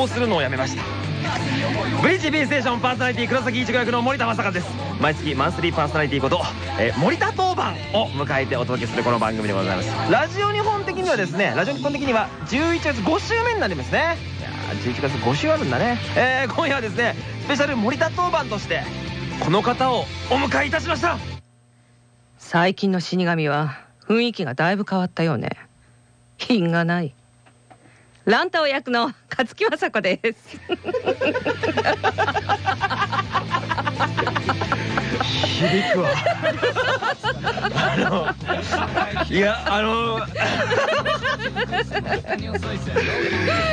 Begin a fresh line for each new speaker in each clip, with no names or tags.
僕は反抗するのをやめました。ブリッジ B ステーションパーソナリティ黒崎一護役の森田正和です。毎月マンスリーパーソナリティこと、えー、森田当番を迎えてお届けするこの番組でございます。ラジオ日本的にはですねラジオ日本的には11月5週目になりますね。いや11月5週あるんだね。えー、今夜はですねスペシャル森田当番としてこの方をお迎えいたしました。
最近の死神は雰囲気がだいぶ変わったよね。品がない。ランタオ役の勝木雅子です。
響くわ。あのいやあの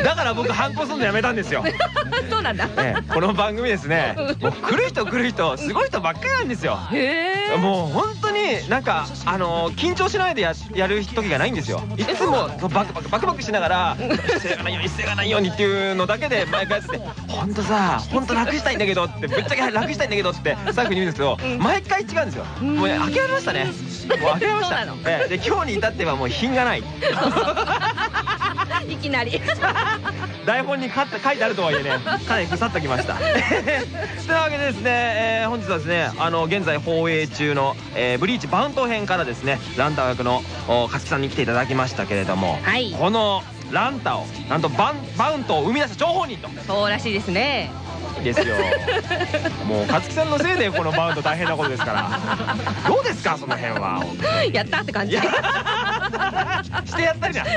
だから僕反抗するのやめたんですよ。
そうなんだ、ね、
この番組ですね。もう来る人来る人すごい人ばっかりなんですよ。もう本当になんかあの緊張しないでややる時がないんですよ。いつもバクバクバクバクしながら姿勢がないように姿勢がないようにっていうのだけで毎回やってて「本当さ本当楽したいんだけど」ってぶっちゃけ楽したいんだけどってスタッフに言うんですけど毎回違うんですよ。もう諦めましたね。もう諦めました。で今日に至ってはもう品がない。
いきなり。
台本に書いてあるとはいえねかなり腐ってきました。というわけでですね、えー、本日はですねあの現在放映中の、えー、ブリーチバウント編からですねランタ学の勝木さんに来ていただきましたけれども、はい、このランタをなんとバンバウントを生み出した張本人と。
そうらしいですね
ですよ。もう勝木さんのせいでこのバウンド大変なことですから。どうですかその辺は？
やったって感じ。
してやったりじゃん。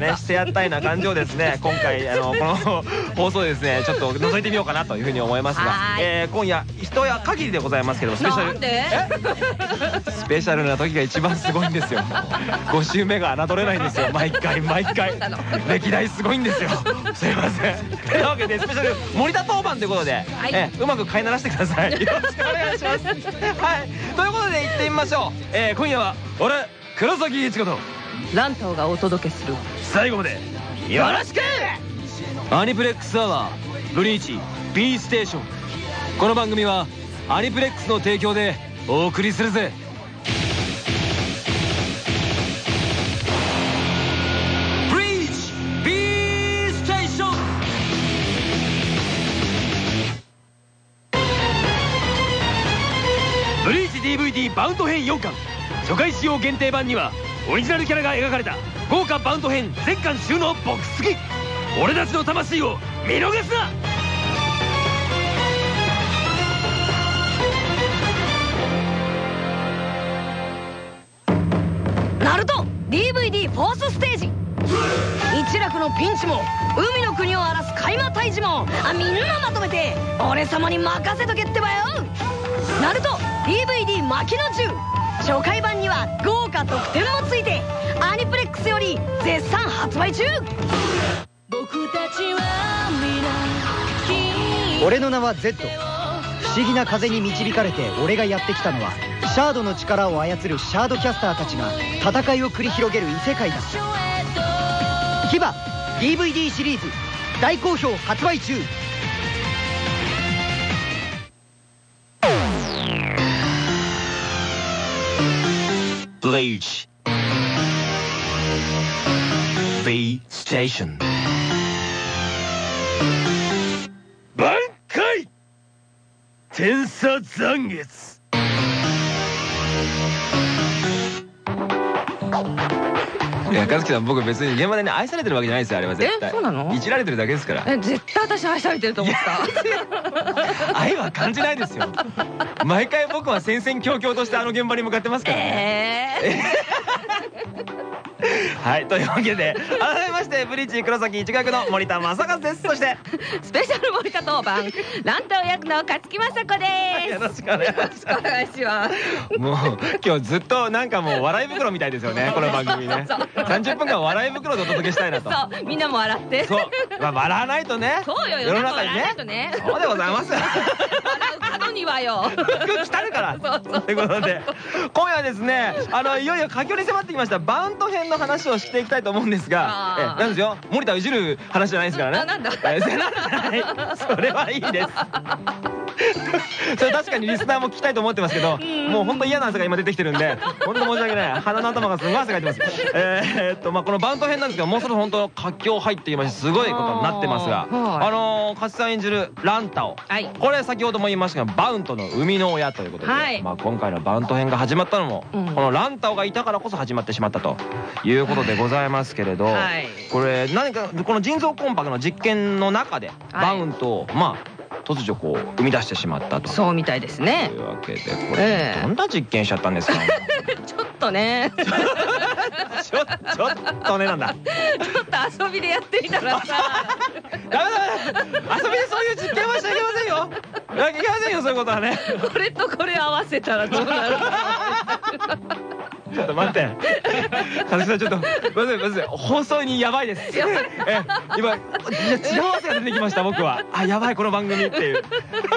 ねしてやったりな感じをですね今回あのこの放送でですねちょっと覗いてみようかなというふうに思いますが、えー、今夜一夜限りでございますけどスペシャル。スペシャルな時が一番すごいんですよ。5週目が侮れないんですよ。毎回毎回。歴代すごいんですよ。すいません。というわけでスペシャル森田当番ということで、はい、えうまく飼いならしてください。よろしくお願いします。はい。ということで行ってみましょう、えー、今夜は俺黒崎一子と。
ランタオがお届けする。
最後までよろしく！アニプレックスアワーブリーチ B ステーション。この番組はアニプレックスの提供でお送りするぜリーチ DVD バウンド編4巻。初回使用限定版にはオリジナルキャラが描かれた豪華バウンド編全巻収納ボックス付き。俺たちの魂を見逃すな！
ナルト DVD フォースステージ。一楽のピンチも海の国を荒らす海馬退治もあみんなまとめて俺様に任せとけってばよ。ナルト DVD 巻きの銃。初回版には豪華特典もついてアニプレックスより絶賛発売中。僕たちは
皆俺の名は Z 不思議な風に導かれて俺がやってきたのはシャードの力を操るシャードキャスターたちが戦いを繰り広げる異世界だ。牙 DVD シリーズ。大好評発売中
Bleach B Station 挽回天差残月いや和樹さん僕別に現場でね愛されてるわけじゃないですよあれは絶対。
えそうなの？
いじられてるだけですから。
え絶対私愛されてると思った。
愛は感じないですよ。毎回僕は戦々恐々としてあの現場に向かってますからね。えー、はいというわけで改めましてブリッジ黒崎一学の森田正和です。そして
スペシャル森田当番ランタオ役の勝木雅子で す。
よろしくお願いします。もう今日ずっとなんかもう笑い袋みたいですよねこの番組ね。30分間笑い袋でお届けしたいなと
そうみんなも笑って
そうまあ笑わないとね
そうよ世の中にね
そうでございます笑
う角にはよ
服着たるからということで今夜はですねあのいよいよ佳境に迫ってきましたバウンド編の話をしていきたいと思う。んですがえなんですよ森田をいじる話じゃないですからねなんだそれはいいですそれ確かにリスナーも聞きたいと思ってますけど、もう本当嫌な汗が今出てきてるんで本当申し訳ない鼻の頭がすごい汗が出てますえーっとまあこのバント編なんですけどもう。そろ本当活況入ってきましてすごいことになってますが
あ
のー勝さん演じるランタオ
はい
これ先ほども言いましたがバウントの生みの親ということで、
はい。
まあ今回のバウント編が始まったのも、
うん。
このランタオがいたからこそ始まってしまったということでございますけれど、
はい。
これ何かこの腎臓コンパクの実験の中で
はい。
バウントをまあ突如こう生み出してしまったと。
そうみたいですね。
というわけでこ
ええ。
れどんな実験しちゃったんですか？
ちょっとね。
ちょちょっとねなんだ。
ちょっと遊びでやってみたらさ。
ダメダメ遊びでそういう実験はしちゃいけませんよ。いけませんよそういうことはね。
これとこれ合わせたらどうなる
ちょっと待って。鈴木さんちょっと、まずいまずい、放送にやばいです。え、今、違う汗が出てきました、僕は。あ、やばい、この番組っていう。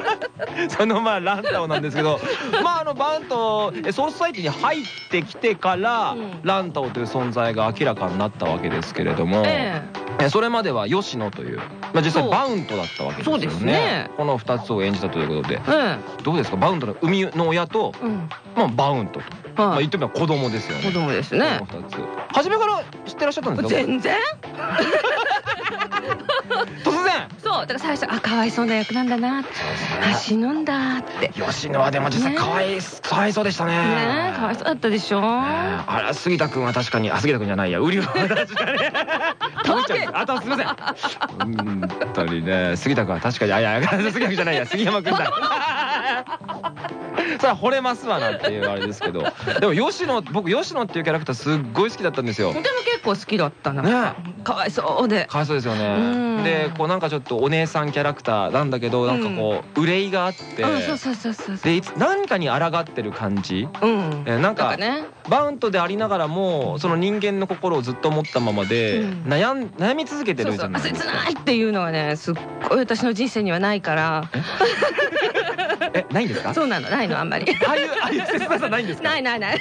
そのまあランタオなんですけど、まああのバントえソースサイトに入ってきてから、
うん
ランタオという存在が明らかになったわけですけれども、
え
えそれまでは吉野という、まあ実際バウントだったわけですよね。
すね
この二つを演じたということで、
え
どうですか？バウントの生みの親と、
うん
まあバウントと。まあ
はい
言ってみれば子供ですよね。
子供ですね
この二つ。初めから知ってらっしゃったんですか。
全然？
突然。
そうだから最初あかわいそうな役なんだな。あ死ぬんだ。って。ね
吉野はでも実際
ね。
かわいかわいそうでしたね。
えかわいそうだったでしょ。
あら杉田君は確かにあ杉田君じゃないや。ウリは確かに。食べちゃう。あとすみません。うん本当にね。杉田君は確かにあいや杉田君じゃないや。杉山君だ。それは惚れますわなっていうあれですけど。でも吉野僕吉野っていうキャラクターすっごい好きだったんですよ。
でも結構好きだったな。
ね
かわいそうで。
かわいそうですよ
うん。
ねでこうなんかちょっとお姉さんキャラクターなんだけどなんかこう憂いがあってで何かに抗ってる感じ？
うん。
えなんか
ね。
バウントでありながらもその人間の心をずっと持ったままで
うん。
悩ん悩み続けてるじゃない？です
切ない
か。
っていうのはねすっごい私の人生にはないから。
え？ないんですか？
そうなのないのあんまり。
ああいうああいう切なさないんですか？
ないないない。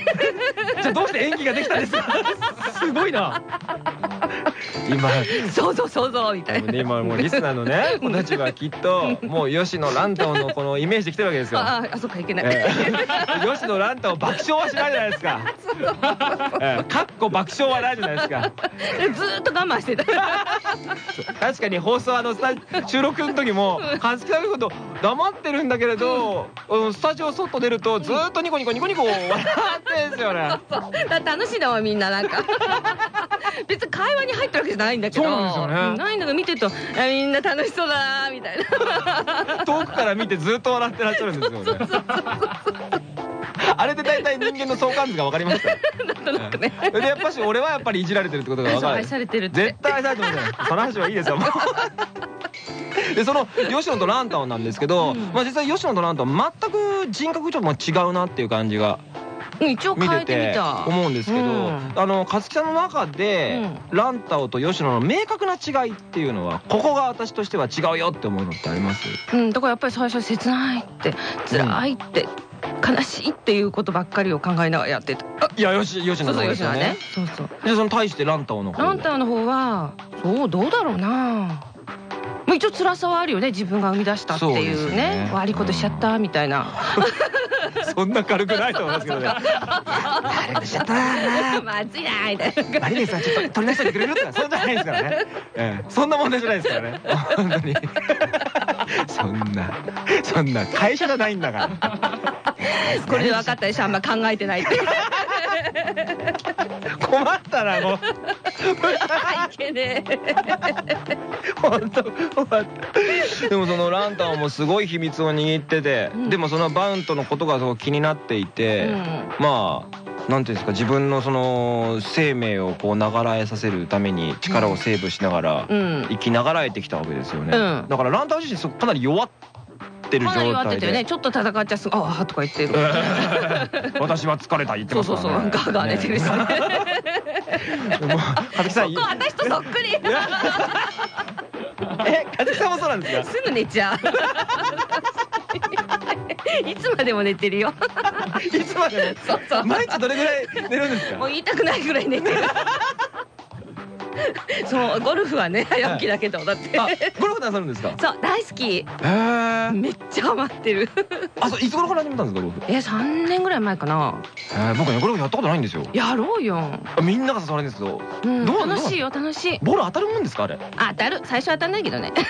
じゃあどうして演技ができたんですか？すごいな。今。
想像想像みたいな。
今もうリスナーのね子たちはきっともう吉野ランタオのこのイメージできてるわけですよ。
ああそっかいけない、
ええ。吉野ランタオ爆笑はしないじゃないですか。ええ。かっこ爆笑はないじゃないですか。
ずーっと我慢してた。
確かに放送あの収録の時も和樹さんのこと黙ってるんだけれど、うん、スタジオ外出るとずーっとニコニコニコニコ笑ってんですよね。
だ楽しいだわみんななんか別に会話に入ってるわけじゃないんだけど
そうなんですよね
うんないんだけど見てるとあみんな楽しそうだなみたいな
遠くから見てずっと笑ってらっしゃるんですよね。あれで大体人間の相関図が分かりますか
なんとなくね
ら。でやっぱし俺はやっぱりいじられてるってことが分かる
愛。されてるって
絶対愛されてますよ。その話はいいですよ。も うでその吉野とランタオなんですけど、
うん
まあ実際吉野とランタオ全く人格ちょっと違うなっていう感じが
うん一応変えてみ
て
た
思うんですけど、
うん。
あの勝木さんの中で、ランタオと吉野の明確な違いっていうのはここが私としては違うよって思うのってあります？
うん、だからやっぱり最初切ないって辛いって、悲しいっていうことばっかりを考えながらやってた。あ
いやよし吉
そうそう
野の方ですよね。
そうそう
でその対してランタオの方
ランタンの方はそうどうだろうなまあ一応辛さはあるよね自分が生み出したっていう
ね。
ね。悪いことしちゃったみたいな、
そんな軽くないと思いますけどね。悪いしちゃったな。
まずいなみたい。な
マリネさんちょっと取り出してくれるとかそんじゃないですからね、ええ、そんな問題じゃないですからね。本当に。そんな。そんな。会社じゃないんだから。
これで分かったでしょあんま考えてないって。
困ったなもう。
いけね
本当 でもそのランタンもすごい秘密を握ってて、
うん。
でもそのバウントのことがすごい気になっていて、まあなんていうんですか自分のその生命をこう流らえさせるために力をセーブしながら生きながらえてきたわけですよね、
うん。
だからランタン自身かなり弱ってる状態で。
ねちょっと戦っちゃすぐああとか言ってる。
私は疲れた言って
そうそう
ますからね
そう。ガーガー寝てるしね。
もう羽木さん
ここ私とそっくり
え羽木さんもそうなんですか？
すぐ寝ちゃう。いつまでも寝てるよ。
いつまで
そうそう。
毎日どれぐらい寝るんですか？
もう言いたくないぐらい寝てる
そうゴルフはね早起きだけどだって。
あゴルフなさるんですか？
そう大好き。
へえ
めっちゃハマってる。
あそういつ頃から始めたんですかゴルフ？
え三年ぐらい前かな。
へえ僕ねゴルフやったことないんですよ。
やろうよ、
みんなが誘われるんですけど
楽しいよ楽しい。
ボール当たるもんですかあれ？
あ当たる。最初は当たんないけどね。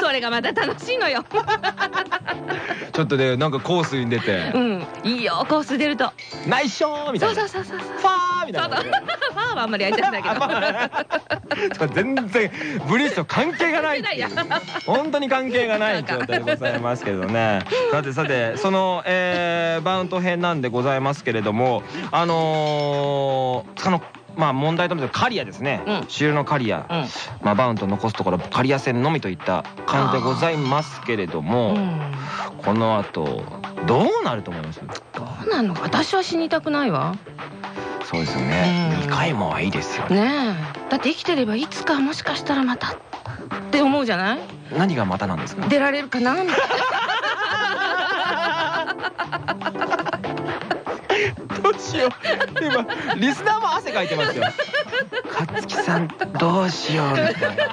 それがまた楽しいのよ。
ちょっとねなんかコースに出て。
うん。いいよコース出ると「
ナイスショー!」みた
そ
いうな。
そうそうそうそう
ファーみたいな。
ファーはあんまりたくないけど
全然ブリッジと関係がないっていう。本当に関係がない状態でございますけどね。さてさてその、えーバウント編なんでございますけれどもあのーそのまあ問題となってる刈谷ですね、
うん。
主流の刈谷、
うん。
まあ、バウント残すところ刈谷線のみといった感じでございますけれども、
うん。
この後どうなると思います？
どうなんのか。私は死にたくないわ
そうですよね、
うん
2回もはいいですよね。
ねえ。だって生きてればいつかもしかしたらまたって思うじゃない？
何がまたなんですか？
出られるかな？みたい
どうしよう。今リスナーも汗かいてますよ勝木さんどうしようみたいな。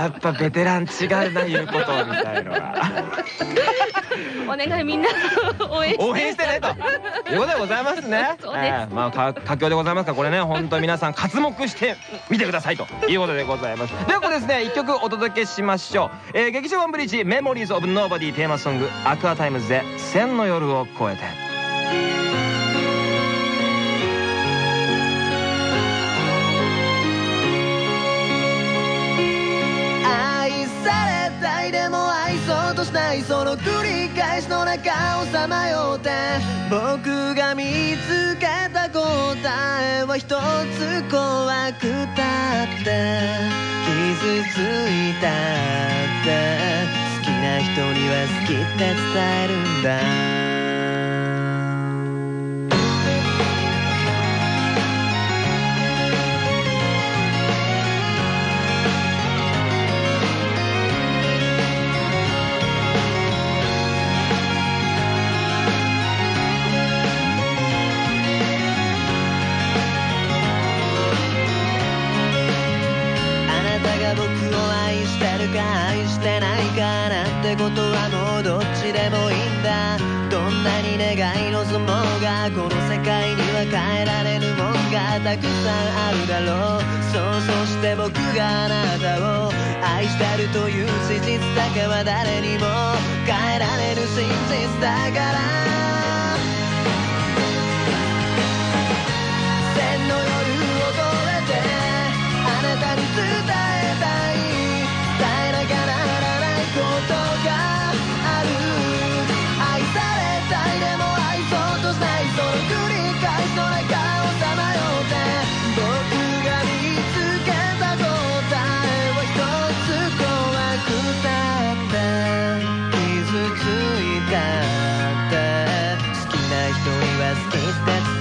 やっぱベテラン違うな言うことみたいのが
なお願いみんな応援して。
応援してねと。いうことでございますね。
そうです。
えーまあか佳境でございますか。らこれね本当に皆さん刮目してみてくださいと。いうことでございます。ではここですね一曲お届けしましょう、えー劇場版 BLEACH Memories of Nobody テーマソング Aqua Timez で千の夜を越えて
愛そうとしないその繰り返しの中をさまよって。僕が見つけた答えは一つ怖くたって。傷ついたって。好きな人には好きって伝えるんだ。か愛してないかなんてことはもうどっちでもいいんだ。どんなに願い望もうがこの世界には変えられぬもんがたくさんあるだろう。そうそして僕があなたを愛してるという事実だけは誰にも変えられる真実だから。千の夜を越えてあなたに伝え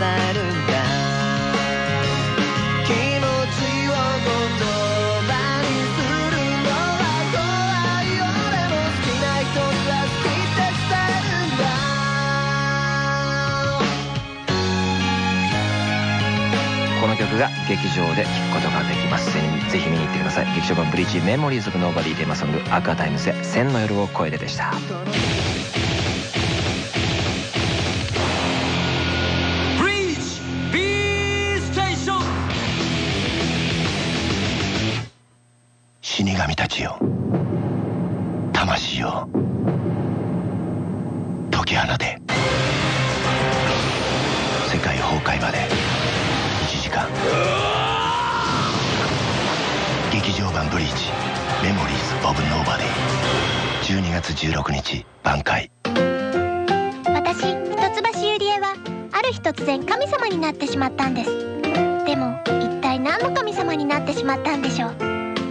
えるんだ気持ちを言葉にするのは怖いよでも好きな人には好きって伝えるんだ
この曲が劇場で聴くことができます。ぜひ見に行ってください。劇場版ブリーチ Memories of Nobody テーマソング Aqua Timez で千の夜を越えてでした。
メモリーズ・オブ・ノーバディ12月16日挽回。
私一橋ゆりえはある日突然神様になってしまったんです。でも一体何の神様になってしまったんでしょう？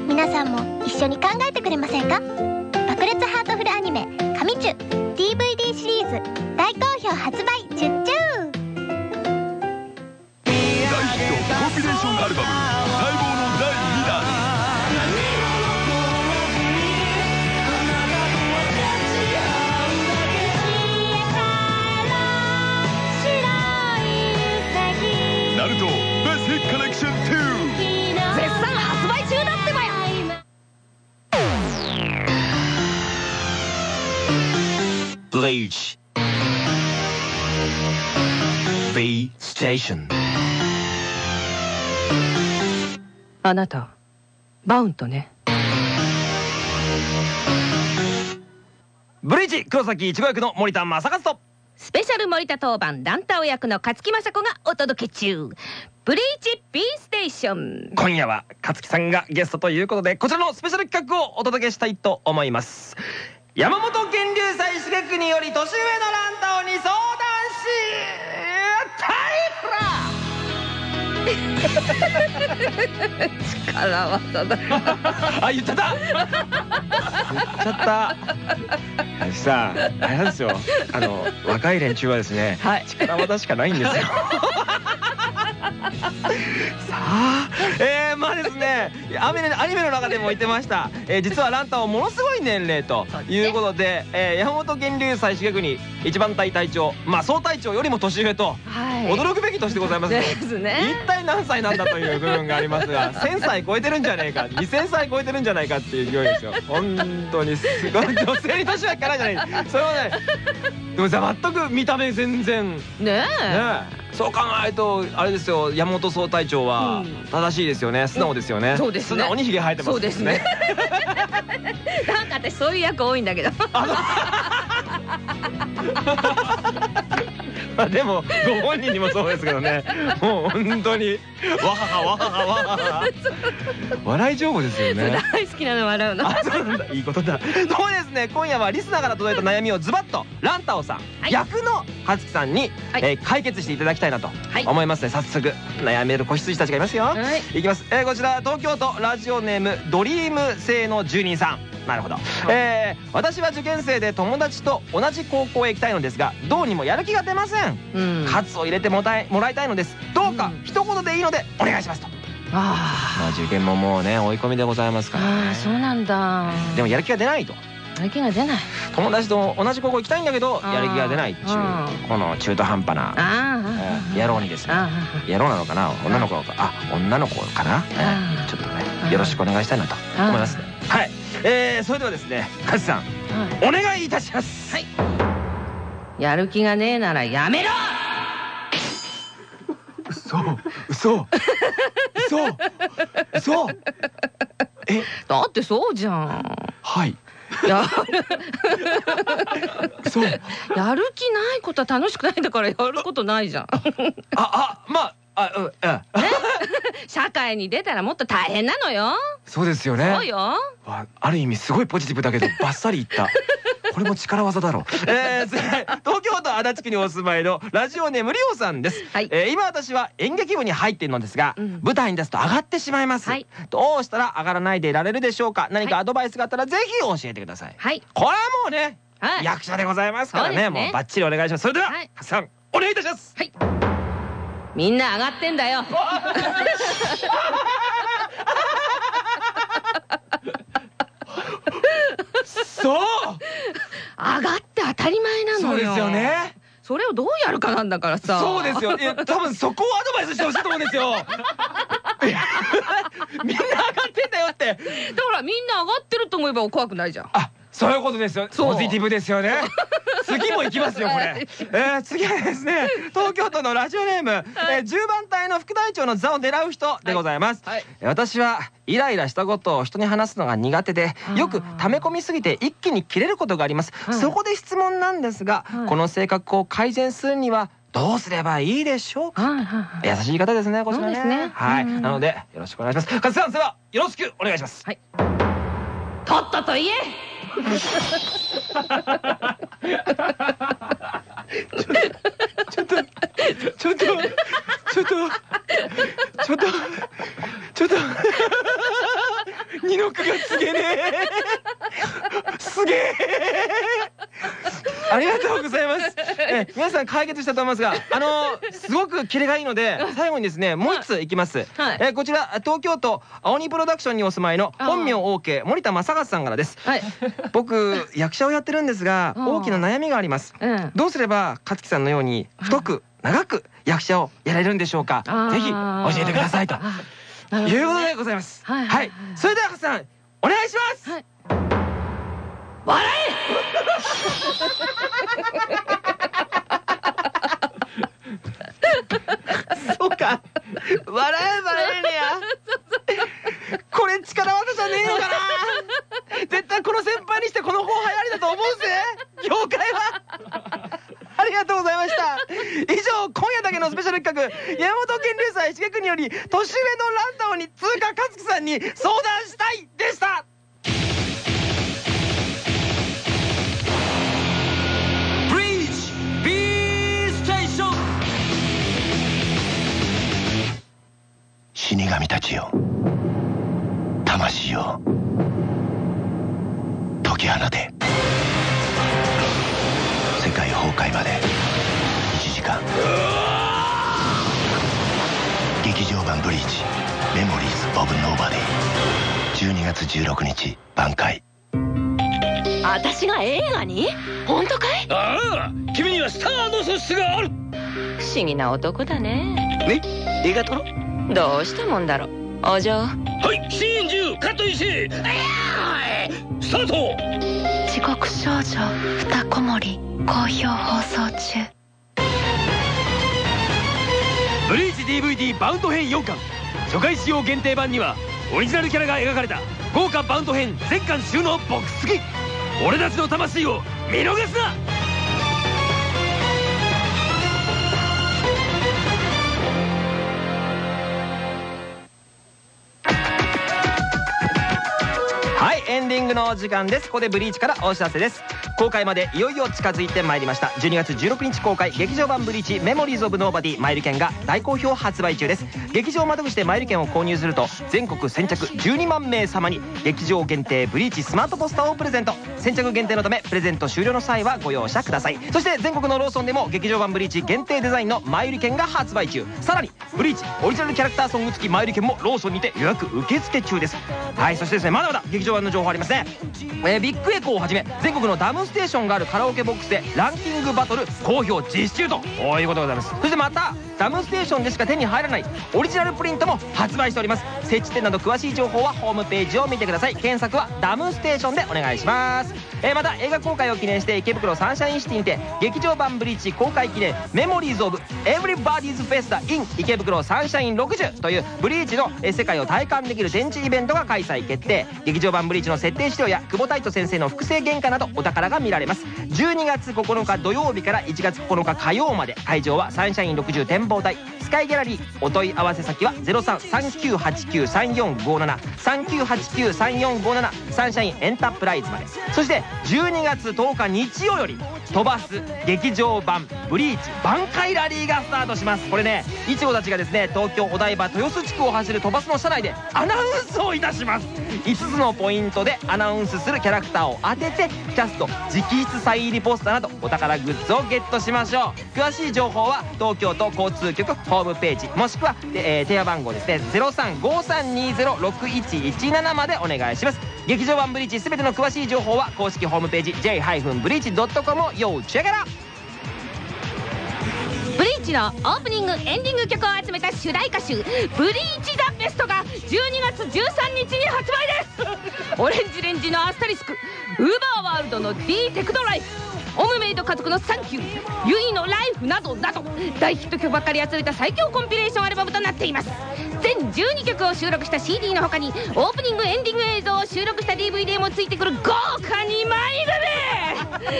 皆さんも一緒に考えてくれませんか？爆裂ハートフルアニメ「神チュ」DVD シリーズ大好評発売チュッチュー
大ヒットコンピレーションアルバム
Station
あなたバウントね。
ブリーチ黒崎一護役の森田正和と。
スペシャル森田当番ランタオ役の勝木雅子がお届け中。ブリーチ B ステーション。
今夜は勝木さんがゲストということでこちらのスペシャル企画をお届けしたいと思います。山本源流祭刺激により年上のランタオに相談し
力技だ。
あ言っちゃった。言っちゃった。私さあれなんですよ。あの若い連中はですね、
はい。
力技しかないんですよ。さ あ、えー、まあですねアニメアニメの中でも言ってました、えー、実はランタンはものすごい年齢ということでえー山本源流祭刺激に一番隊隊長まあ総隊長よりも年上と
はい。
驚くべき年でございますね。
ですね。
一体何歳なんだという部分がありますが 1000歳超えてるんじゃねえか2000歳超えてるんじゃないかっていう勢いですよ。本当にすごい女性に年はいかない。じゃないそれはねでもさ全く見た目全然。ね
ね
えそう考えるとあれですよ山本総隊長は
うん。
正しいですよね。素直ですよね。
そうですね。
素直にひげ生えてます
そうですね。え なんか私そういう役多いんだけど
まあでもご本人にもそうですけどね。もう本当に。わははわははわはは。笑い上手ですよね。
大好きなの笑うの。
あそうなんだ。いいことだ。そうですね。今夜はリスナーから届いた悩みをズバッとランタオさん、
はい。
役のはつきさんに、
はい。
えー解決していただきたいなと
はい。
思いますね。早速悩める子羊たちがいますよ、
はい。
いきます、えーこちら東京都ラジオネームドリーム製の住人さんなるほど、えー私は受験生で友達と同じ高校へ行きたいのですがどうにもやる気が出ません。
うん。
カツを入れてもらいもらいたいのです。どうか
うん。
一言でいいのでお願いしますと、
あ
まあ受験ももうね追い込みでございます
ー
からね。
あーそうなんだ。
でもやる気が出ないと。
やる気が出ない。
友達と同じ高校行きたいんだけどやる気が出ないっていう
うん。
この中途半端な野郎にですね。
あ
野郎なのかな女の子か。あ女の子かな。えーちょっとねよろしくお願いしたいなと思いますね。はいえーそれではですねカズさんお願いいたします。
はい。やる気がねえならやめろ！
嘘嘘嘘嘘。え？
だってそうじゃん。
はい。
や
嘘。
やる気ないことは楽しくないんだからやることないじゃん。
ああまああうんうん。
社会に出たらもっと大変なのよ。
そうですよね。
そうよ。
わある意味すごいポジティブだけど バッサリいった。これも力技だろ。う、えー、東京都足立区にお住まいのラジオネームリオさんです、
はい。
えー今私は演劇部に入っているのですが、
うん。
舞台に出すと上がってしまいます、
はい。
どうしたら上がらないでいられるでしょうか。何かアドバイスがあったらぜひ教えてください、
はい。
これはもうね、
はい。
役者でございますからね。
ね。
もうバッチリお願いします。それでは、
はい。
ハッサンお願いいたします。
はいみんな上がってんだよ
そう
上がって当たり前なのよ
そうですよね
それをどうやるかなんだからさ
そうですよ。いや、多分そこをアドバイスしてほしいと思うんですよ。みんな上がってんだよって。
だからみんな上がってると思えば怖くないじゃん
あ、そういうことですよ。ポジティブですよね。次も行きますよ、これ。
はい。
えー、次はですね、東京都のラジオネーム、えー、10番隊の副隊長の座を狙う人でございます。
はい。はい
えー私はイライラしたことを人に話すのが苦手でよく溜め込みすぎて一気に切れることがあります、
はい。
そこで質問なんですが、
はい。
この性格を改善するにはどうすればいいでしょうか？
はいはいはい。
優しい方ですね、こちらね。
ね。
はい、
うん。
なので、よろしくお願いします。カズさん、では、よろしくお願いします。
はい。とっとと言え
ちょっと、ちょっと、ちょ二の句がすげえねすげえありがとうございます。え、皆さん解決したと思いますが、あのすごくキレがいいので、最後にですね、もう一ついきます。
はい
え、こちら東京都青鬼プロダクションにお住まいの本名 OK 森田正和さんからです。
はい
僕役者をやってるんですが、大きな悩みがあります。
うん
どうすれば勝木さんのように太く長く役者をやれるんでしょうか？ぜひ教えてくださいと。いうことでございます。
はい
はい。それでは勝さんお願いします。
はい。笑え。
そうか。笑えばええねや。これ力技じゃねえのかな。絶対この先輩にしてこの後輩ありだと思うぜ。業界はありがとうございました。以上今夜だけのスペシャル企画山本県流祭重君により年上のランダムに通貨勝樹さんに相談したいでした。
死神たちよ魂よ解き放て。界崩壊まで。1時間。劇場版ブリーチ。メモリーズ・オブ・ノーバディ。12月16日挽回。
私が映画に？本当かい？
ああ君にはスターの素質がある。
不思議な男だね。
ね？映画撮ろ
どうしたもんだろお嬢。
はいシーン10カット石スタート
地獄少女ふたこもり好評放送中。
ブリーチ DVD バウンド編4巻初回使用限定版にはオリジナルキャラが描かれた豪華バウンド編全巻収納ボックス付き。俺たちの魂を見逃すな!
エンディングのお時間です。ここでブリーチからお知らせです。公開までいよいよ近づいてまいりました。12月16日公開劇場版ブリーチメモリーズ・オブ・ノーバディマイル券が大好評発売中です。劇場窓口でマイル券を購入すると全国先着12万名様に劇場限定ブリーチスマートポスターをプレゼント。先着限定のためプレゼント終了の際はご容赦ください。そして全国のローソンでも劇場版ブリーチ限定デザインのマイル券が発売中。さらにブリーチオリジナルキャラクターソング付き前売り券もローソンにて予約受付中です。はいそしてですねまだまだ劇場版の情報ありますね、えービッグエコーをはじめ全国のダムステーションがあるカラオケボックスでランキングバトル好評実施中ということでございます。そしてまたダムステーションでしか手に入らないオリジナルプリントも発売しております。設置店など詳しい情報はホームページを見てください。検索はダムステーションでお願いします。えまた映画公開を記念して池袋サンシャインシティにて劇場版ブリーチ公開記念 Memories ofエブリバディーズ・フェスタ・イン池袋サンシャイン60というブリーチの世界を体感できる展示イベントが開催決定。劇場版ブリーチの設定資料や久保太斗先生の複製原画などお宝が見られます。12月9日土曜日から1月9日火曜まで。会場はサンシャイン60展望台。スカイギャラリー。お問い合わせ先は0339893457 39893457サンシャインエンタープライズまで。そして12月10日日曜より飛ばす劇場版ブリーチ挽回ラリーがスタートします。これねいちごたちがですね東京お台場豊洲地区を走る飛ばすの車内でアナウンスをいたします。5つのポイントでアナウンスするキャラクターを当ててキャスト直筆サイン入りポスターなどお宝グッズをゲットしましょう。詳しい情報は東京都交通局ホーホームページもしくは、えー電話番号ですね。0353206117までお願いします。劇場版ブリーチすべての詳しい情報は公式ホームページ j-breach.com を要チェケラ
ブリーチのオープニングエンディング曲を集めた主題歌集「ブリーチ・ザ・ベスト」が12月13日に発売です。オレンジレンジのアスタリスクウーバーワールドの D テクノライフ。オムメイド家族のサンキューユイのライフなどなど大ヒット曲ばかり集めた最強コンピレーションアルバムとなっています。全12曲を収録した CD の他にオープニングエンディング映像を収録した DVD もついてくる豪華2枚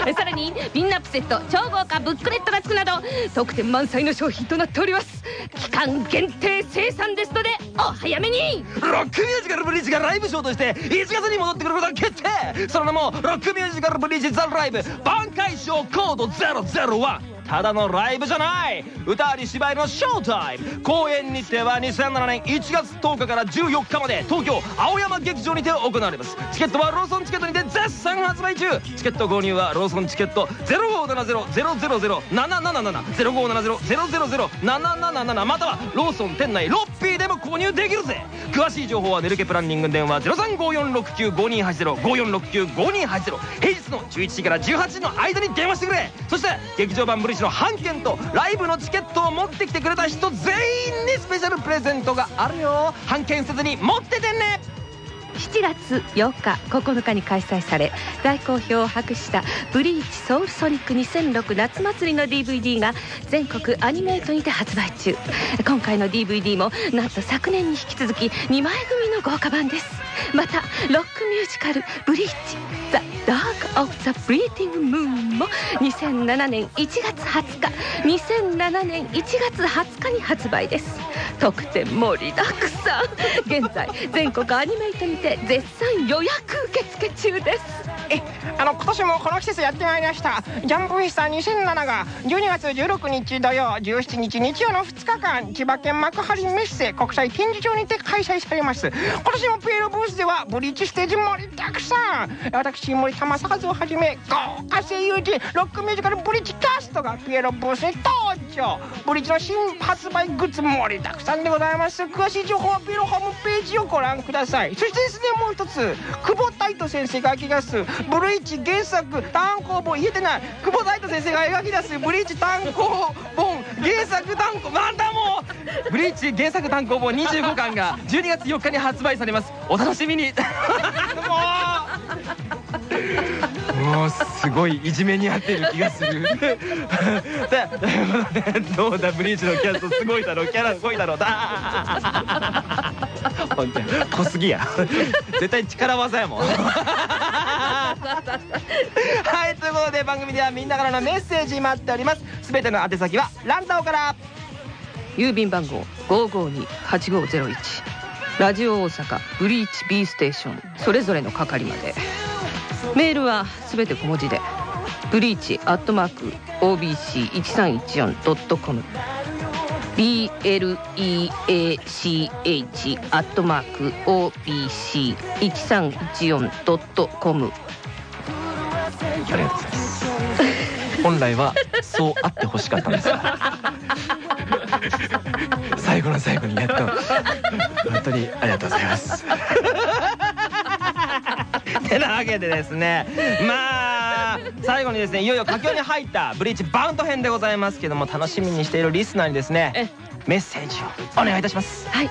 組さらにピンナップセット超豪華ブックレットがつくなど特典満載の商品となっております。期間限定生産ですのでお早めに!
ロックミュージカルブリーチがライブショーとして1月に戻ってくることが決定!その名もロックミュージカルブリーチザライブ挽回コード001ただのライブじゃない。歌あり芝居のショータイム。公演日程は2007年1月10日から14日まで東京青山劇場にて行われます。チケットはローソンチケットにて絶賛発売中。チケット購入はローソンチケット0570000777057000777またはローソン店内ロッピーでも購入できるぜ。詳しい情報はネルケプランニング電話0354695280 54695280平日の11時から18時の間に電話してくれ。そして劇場版ブリッジの半券とライブのチケットを持ってきてくれた人全員にスペシャルプレゼントがあるよ。半券せずに持っててね。
7月8日9日に開催され大好評を博した「ブリーチソウルソニック2006夏祭り」の DVD が全国アニメイトにて発売中。今回の DVD もなんと昨年に引き続き2枚組の豪華版です。またロックミュージカル「ブリーチ。ダークオフ・ザ・ブリーティング・ムーン」も2007年1月20日2007年1月20日に発売です。特典盛りだくさん。現在全国アニメイトにて絶賛予約受付中です。
えあの今年もこの季節やってまいりました。ジャンプフェスタ2007が12月16日土曜17日日曜の2日間千葉県幕張メッセ国際展示場にて開催されます。今年もピエロブースではブリーチステージ盛りだくさん。私森田正和をはじめ豪華声優陣ロックミュージカルブリーチキャストがピエロブースに登場。ブリーチの新発売グッズ盛りだくさんでございます。詳しい情報はピエロホームページをご覧ください。そしてですねもう一つ久保太斗先生が書き出す。ブリーチ原作単行本言えてない久保太斗先生が描き出すブリーチ単行本原作単行なんだもう
ブリーチ原作単行本25巻が12月4日に発売されます。お楽しみに。もうすごいいじめにあってる気がする。どうだブリーチのキャストすごいだろうキャラすごいだろだ本当に。濃すぎや。絶対力技やもん。はいということで番組ではみんなからのメッセージ待っております。すべての宛先はランタオから。
郵便番号5528501ラジオ大阪ブリーチ B ステーション。それぞれの係まで。メールはすべて小文字で。ブリーチアットマーク OBC1314.com BLEACH アットマーク OBC1314.com
ありがとうございます。本来はそうあってほしかったんですよ。最後の最後にやっと。本当にありがとうございます。てなわけでですねまあ最後にですねいよいよ佳境に入ったブリーチバウンド編でございますけども楽しみにしているリスナーにですねメッセージをお願いいたします。
はい。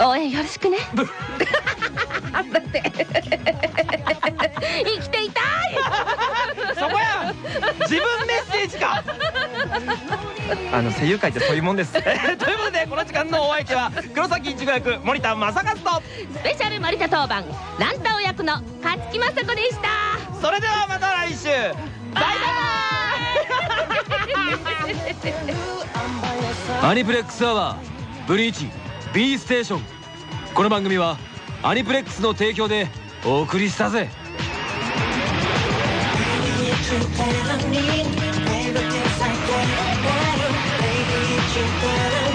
応援よろしくね。だ って生きていたい。
そこや。自分メッセージか。あの声優界ってそういうもんです。ということでこの時間のお相手は黒崎一護役森田正和と。
スペシャル森田当番ランタオ役の勝木雅子でした。
それではまた来週。バイ。
アニプレックスアワーブリーチ B ステーション。この番組はアニプレックスの提供でお送りしたぜ
için eğlenmeyin Elbette sen korkma Baby için eğlenmeyin